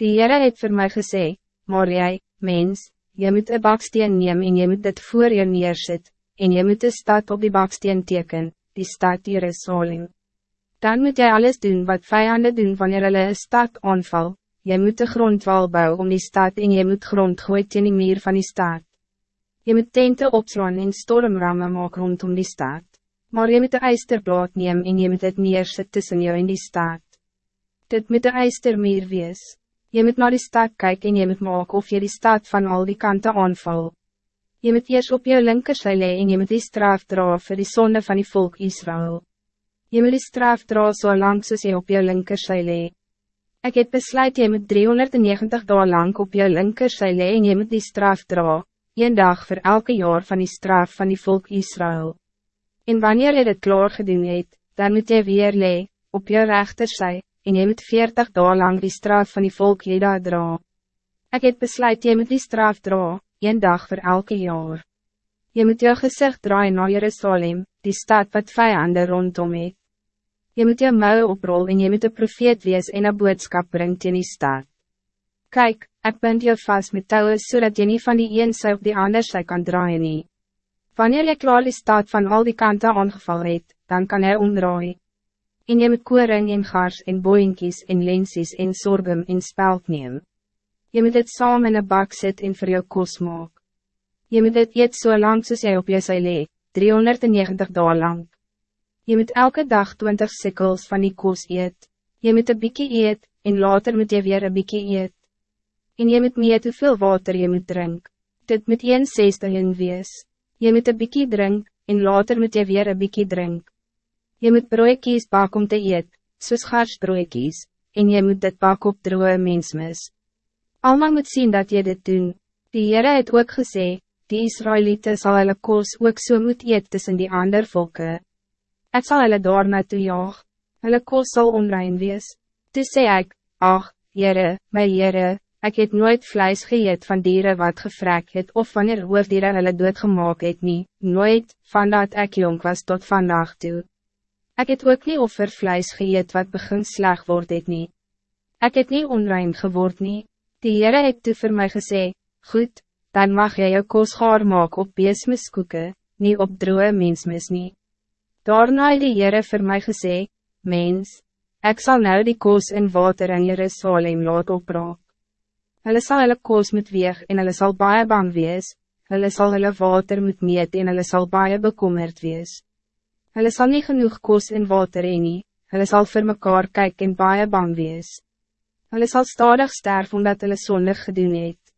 Die Heere het voor mij gesê, maar jij, mens, je moet een baksteen neem en je moet dit voor je neersit, en je moet de stad op die baksteen teken, die stad Jerusalem. Dan moet jij alles doen wat vijanden doen wanneer hulle een stad aanval, je moet de grondwal bouwen om die stad en je moet grond gooien in die meer van die stad. Je moet tenten opslaan en stormrammen maak rondom die stad, maar je moet de ijsterblad neem en je moet het neersit tussen jou en die stad. Dit moet de ijstermeer wees. Je moet naar die stad kijken en je moet maken of je die stad van al die kanten aanval. Je moet eerst op je linkerzijde en je moet die straf dra voor die zonde van die volk Israël. Je moet die straf dra zo lang soos je op je linkerzijde. Ik heb besluit je moet 390 dagen lang op je linkerzijde en je moet die straf dra, een dag voor elke jaar van die straf van die volk Israël. En wanneer je het klaar gedoen het, dan moet je weer lee, op je rechterzijde en jy moet veertig dagen lang die straf van die volk Jeda dra. Ik heb besluit jy moet die straf dra, een dag voor elke jaar. Je moet jou gezicht draaien naar Jerusalem, die stad wat vijanden rondom het. Je moet jou mouw oprol en je moet een profeet wees en een boodskap brengt in die stad. Kijk, ik bind jou vast met touwen zodat je niet van die een sy op die ander sy kan draaien nie. Wanneer je klaar die stad van al die kanten aangeval het, dan kan hij omdraaien en jy moet koring en gars en boeinkies en lensies en sorghum en speld neem. Jy moet dit saam in een bak sit en vir jou kos maak. Jy moet dit eet so lang soos jy op jou sy lee, 390 dagen lang. Jy moet elke dag 20 sikkels van die kos eet. Jy moet een bikkie eet, en later moet jy weer een bikkie eet. En jy moet meet hoeveel water jy moet drink. Dit moet 1 zesde in wees. Jy moet een bikkie drink, en later moet jy weer een bikkie drink. Je moet broekies bak om te eet, soos gars broekies, en je moet dit bak op droge mensmis. Alma moet zien dat je dit doen. Die Heere het ook gesê, die Israëlieten zal hulle koos ook so moet eet tussen die ander volken. Het zal hulle daar naartoe jaag, hulle koos sal onrein wees. Toe sê ek, ach, Heere, my Heere, ik het nooit vlees geëet van dieren wat gevrek het of wanneer hoofdieren hulle doodgemaak het nie, nooit, van dat ek jong was tot vandaag toe. Ik het ook niet offervlees geëet wat begin sleg word het nie. Ek het nie onrein geword nie. Die Heere het toe vir my gesê, goed, dan mag jy jou kos gaar maak op beesmiskoeke, nie op droe mensmis nie. Daarna het die Heere vir my gesê, mens, ik zal nou die kos in water in Jerusalem laat opraak. Hulle sal hulle kos moet weeg en hulle sal baie bang wees, hulle sal hulle water moet meet en hulle sal baie bekommerd wees. Hulle sal nie genoeg kos en water heen nie, hulle sal vir mekaar kyk en baie bang wees. Hulle sal stadig sterf omdat hulle zondig gedoen het.